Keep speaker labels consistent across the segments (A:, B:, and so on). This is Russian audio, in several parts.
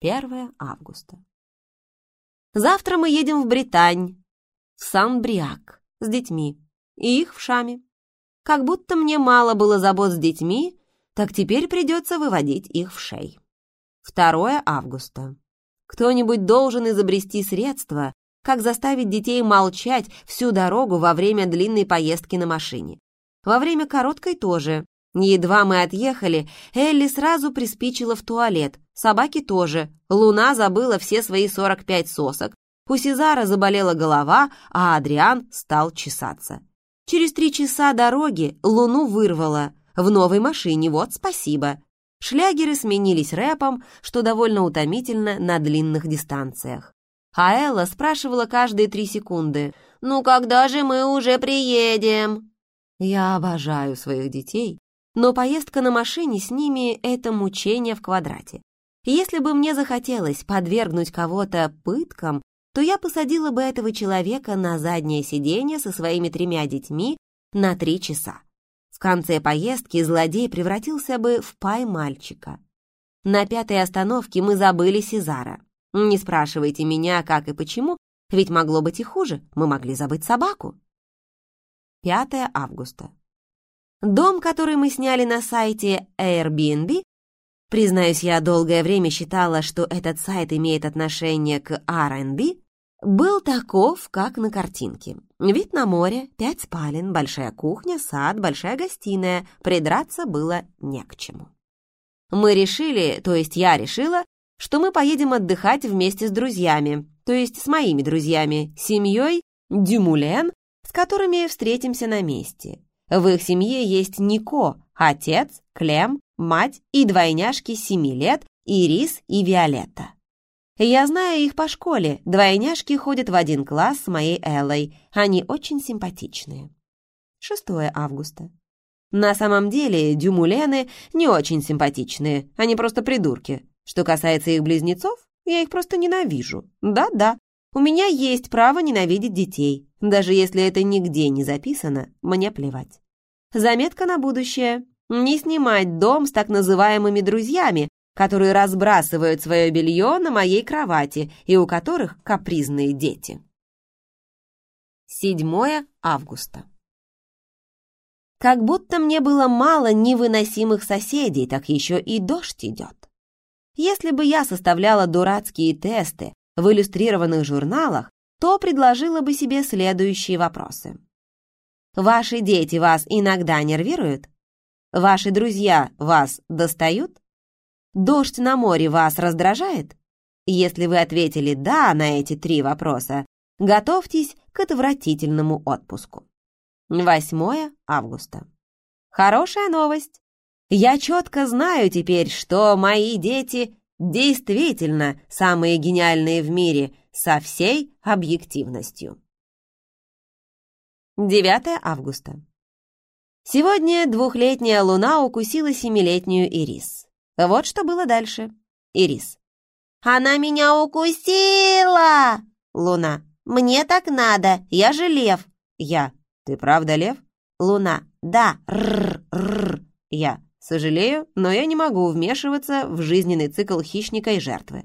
A: Первое августа. Завтра мы едем в Британь, в Сан-Бриак, с детьми, и их в Шаме. Как будто мне мало было забот с детьми, так теперь придется выводить их в шей. 2 августа. Кто-нибудь должен изобрести средства, как заставить детей молчать всю дорогу во время длинной поездки на машине. Во время короткой тоже. Едва мы отъехали, Элли сразу приспичила в туалет, собаки тоже. Луна забыла все свои 45 сосок. У Сезара заболела голова, а Адриан стал чесаться. Через три часа дороги Луну вырвало. В новой машине, вот спасибо. Шлягеры сменились рэпом, что довольно утомительно на длинных дистанциях. А Элла спрашивала каждые три секунды, «Ну когда же мы уже приедем?» Я обожаю своих детей, но поездка на машине с ними — это мучение в квадрате. Если бы мне захотелось подвергнуть кого-то пыткам, то я посадила бы этого человека на заднее сиденье со своими тремя детьми на три часа. В конце поездки злодей превратился бы в пай мальчика. На пятой остановке мы забыли Сезара. Не спрашивайте меня, как и почему, ведь могло быть и хуже, мы могли забыть собаку. 5 августа. Дом, который мы сняли на сайте Airbnb, признаюсь, я долгое время считала, что этот сайт имеет отношение к R&B, был таков, как на картинке. Вид на море, пять спален, большая кухня, сад, большая гостиная. Придраться было не к чему. Мы решили, то есть я решила, что мы поедем отдыхать вместе с друзьями, то есть с моими друзьями, семьей Дюмулен, с которыми встретимся на месте. В их семье есть Нико, отец, Клем, мать и двойняшки семи лет, Ирис и Виолетта. Я знаю их по школе. Двойняшки ходят в один класс с моей Эллой. Они очень симпатичные. 6 августа. На самом деле, дюмулены не очень симпатичные. Они просто придурки. Что касается их близнецов, я их просто ненавижу. Да-да, у меня есть право ненавидеть детей. Даже если это нигде не записано, мне плевать. Заметка на будущее. Не снимать дом с так называемыми друзьями, которые разбрасывают свое белье на моей кровати и у которых капризные дети. 7 августа. Как будто мне было мало невыносимых соседей, так еще и дождь идет. Если бы я составляла дурацкие тесты в иллюстрированных журналах, то предложила бы себе следующие вопросы. Ваши дети вас иногда нервируют? Ваши друзья вас достают? Дождь на море вас раздражает? Если вы ответили «да» на эти три вопроса, готовьтесь к отвратительному отпуску. 8 августа. Хорошая новость. Я четко знаю теперь, что мои дети действительно самые гениальные в мире со всей объективностью. 9 августа. Сегодня двухлетняя луна укусила семилетнюю Ирис. Вот что было дальше. Ирис. «Она меня укусила!» Луна. «Мне так надо, я же лев!» Я. «Ты правда лев?» Луна. «Да, рррр, Я. «Сожалею, но я не могу вмешиваться в жизненный цикл хищника и жертвы».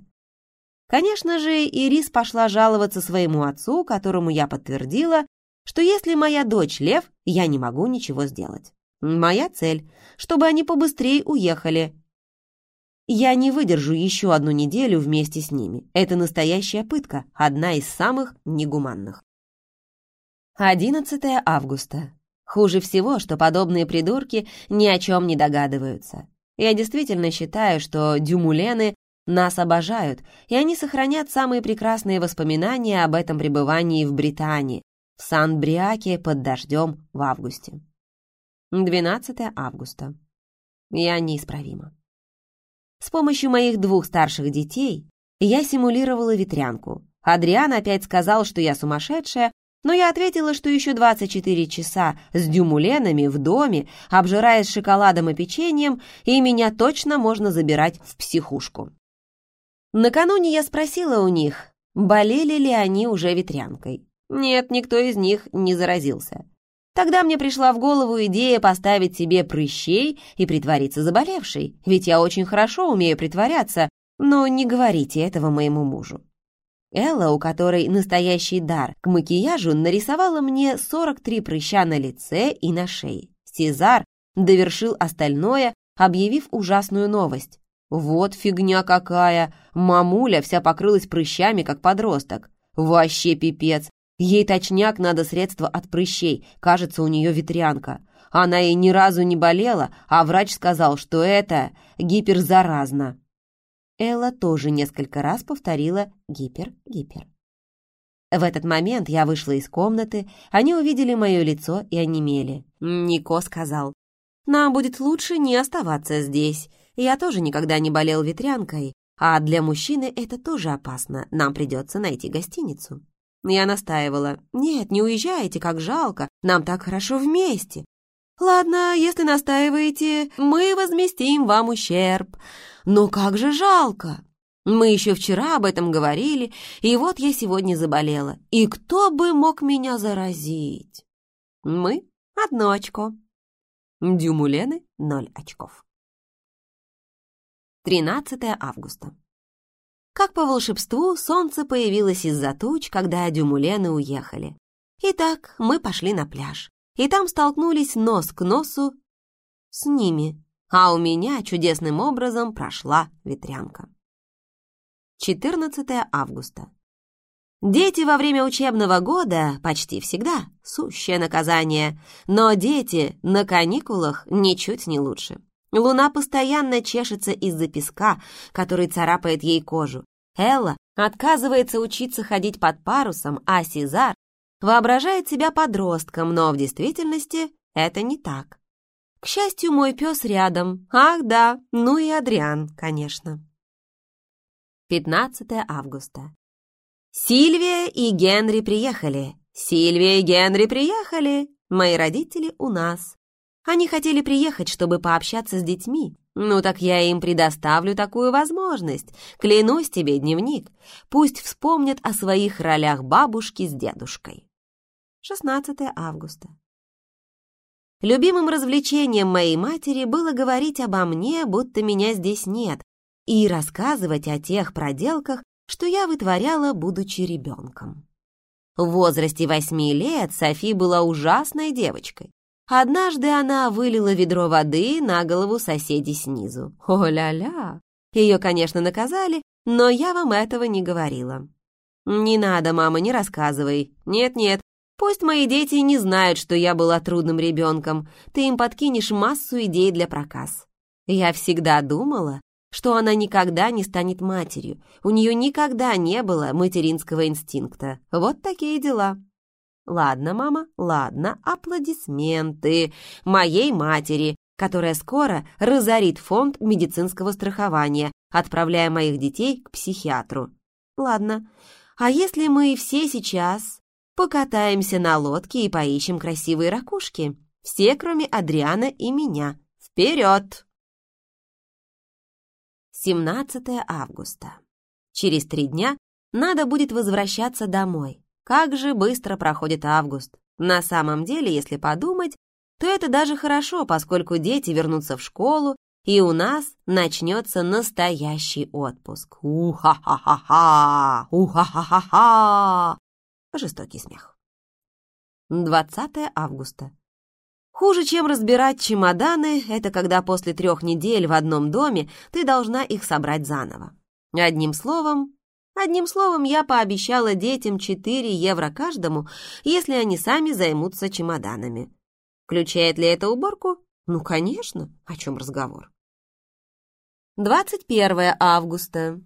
A: Конечно же, Ирис пошла жаловаться своему отцу, которому я подтвердила, что если моя дочь лев, я не могу ничего сделать. Моя цель, чтобы они побыстрее уехали, я не выдержу еще одну неделю вместе с ними. Это настоящая пытка, одна из самых негуманных. 11 августа. Хуже всего, что подобные придурки ни о чем не догадываются. Я действительно считаю, что дюмулены нас обожают, и они сохранят самые прекрасные воспоминания об этом пребывании в Британии, в Сан-Бриаке под дождем в августе. 12 августа. Я неисправима. С помощью моих двух старших детей я симулировала ветрянку. Адриан опять сказал, что я сумасшедшая, но я ответила, что еще 24 часа с дюмуленами в доме, обжираясь шоколадом и печеньем, и меня точно можно забирать в психушку. Накануне я спросила у них, болели ли они уже ветрянкой. Нет, никто из них не заразился. Тогда мне пришла в голову идея поставить себе прыщей и притвориться заболевшей, ведь я очень хорошо умею притворяться, но не говорите этого моему мужу. Элла, у которой настоящий дар к макияжу, нарисовала мне 43 прыща на лице и на шее. Сезар довершил остальное, объявив ужасную новость. «Вот фигня какая! Мамуля вся покрылась прыщами, как подросток. Вообще пипец! Ей точняк надо средства от прыщей, кажется, у нее ветрянка. Она и ни разу не болела, а врач сказал, что это гиперзаразно». Элла тоже несколько раз повторила «гипер-гипер». В этот момент я вышла из комнаты, они увидели мое лицо и онемели. Нико сказал, «Нам будет лучше не оставаться здесь. Я тоже никогда не болел ветрянкой, а для мужчины это тоже опасно, нам придется найти гостиницу». Я настаивала, «Нет, не уезжайте, как жалко, нам так хорошо вместе». «Ладно, если настаиваете, мы возместим вам ущерб. Но как же жалко!» Мы еще вчера об этом говорили, и вот я сегодня заболела. И кто бы мог меня заразить? Мы — одно очко. Дюмулены — ноль очков. 13 августа. Как по волшебству, солнце появилось из-за туч, когда дюмулены уехали. Итак, мы пошли на пляж, и там столкнулись нос к носу с ними, а у меня чудесным образом прошла ветрянка. 14 августа. Дети во время учебного года почти всегда сущее наказание, но дети на каникулах ничуть не лучше. Луна постоянно чешется из-за песка, который царапает ей кожу. Элла отказывается учиться ходить под парусом, а Сезар воображает себя подростком, но в действительности это не так. К счастью, мой пес рядом. Ах да, ну и Адриан, конечно. 15 августа. Сильвия и Генри приехали. Сильвия и Генри приехали. Мои родители у нас. Они хотели приехать, чтобы пообщаться с детьми. Ну так я им предоставлю такую возможность. Клянусь тебе, дневник. Пусть вспомнят о своих ролях бабушки с дедушкой. 16 августа. Любимым развлечением моей матери было говорить обо мне, будто меня здесь нет, и рассказывать о тех проделках, что я вытворяла, будучи ребенком. В возрасте восьми лет Софи была ужасной девочкой. Однажды она вылила ведро воды на голову соседей снизу. О-ля-ля! Ее, конечно, наказали, но я вам этого не говорила. «Не надо, мама, не рассказывай. Нет-нет, пусть мои дети не знают, что я была трудным ребенком. Ты им подкинешь массу идей для проказ». Я всегда думала, что она никогда не станет матерью. У нее никогда не было материнского инстинкта. Вот такие дела. Ладно, мама, ладно, аплодисменты моей матери, которая скоро разорит фонд медицинского страхования, отправляя моих детей к психиатру. Ладно, а если мы все сейчас покатаемся на лодке и поищем красивые ракушки? Все, кроме Адриана и меня. Вперед! 17 августа. Через три дня надо будет возвращаться домой. Как же быстро проходит август. На самом деле, если подумать, то это даже хорошо, поскольку дети вернутся в школу, и у нас начнется настоящий отпуск. Уха-ха-ха-ха! Уха-ха-ха-ха! Жестокий смех. 20 августа. Хуже, чем разбирать чемоданы, это когда после трех недель в одном доме ты должна их собрать заново. Одним словом, одним словом, я пообещала детям 4 евро каждому, если они сами займутся чемоданами. Включает ли это уборку? Ну, конечно, о чем разговор. 21 августа.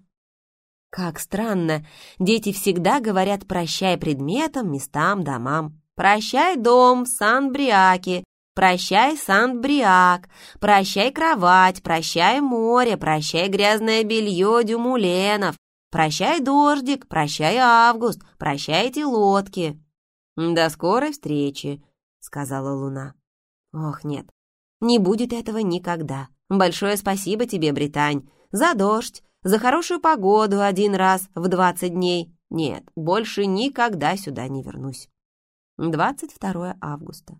A: Как странно, дети всегда говорят «прощай предметам, местам, домам». «Прощай дом, Сан-Бриаки», Прощай, Сан-Бриак, прощай кровать, прощай море, прощай грязное белье дюмуленов, прощай дождик, прощай август, прощай эти лодки. До скорой встречи, сказала Луна. Ох, нет, не будет этого никогда. Большое спасибо тебе, Британь, за дождь, за хорошую погоду один раз в двадцать дней. Нет, больше никогда сюда не вернусь. 22 августа.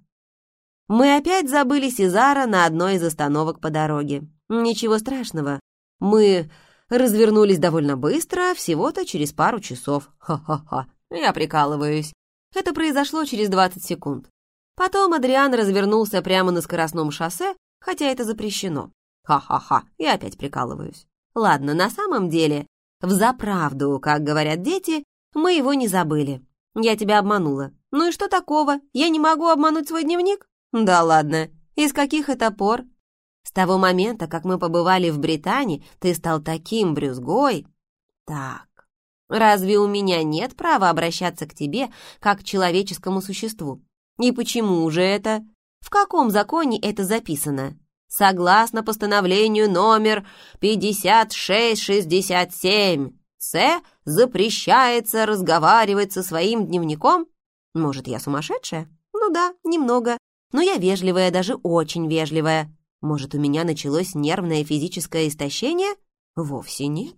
A: Мы опять забыли Сезара на одной из остановок по дороге. Ничего страшного. Мы развернулись довольно быстро, всего-то через пару часов. Ха-ха-ха, я прикалываюсь. Это произошло через 20 секунд. Потом Адриан развернулся прямо на скоростном шоссе, хотя это запрещено. Ха-ха-ха, я опять прикалываюсь. Ладно, на самом деле, в заправду, как говорят дети, мы его не забыли. Я тебя обманула. Ну и что такого? Я не могу обмануть свой дневник? Да ладно. Из каких это пор? С того момента, как мы побывали в Британии, ты стал таким брюзгой. Так, разве у меня нет права обращаться к тебе как к человеческому существу? И почему же это? В каком законе это записано? Согласно постановлению номер 5667, С запрещается разговаривать со своим дневником? Может, я сумасшедшая? Ну да, немного. Но я вежливая, даже очень вежливая. Может, у меня началось нервное физическое истощение? Вовсе нет.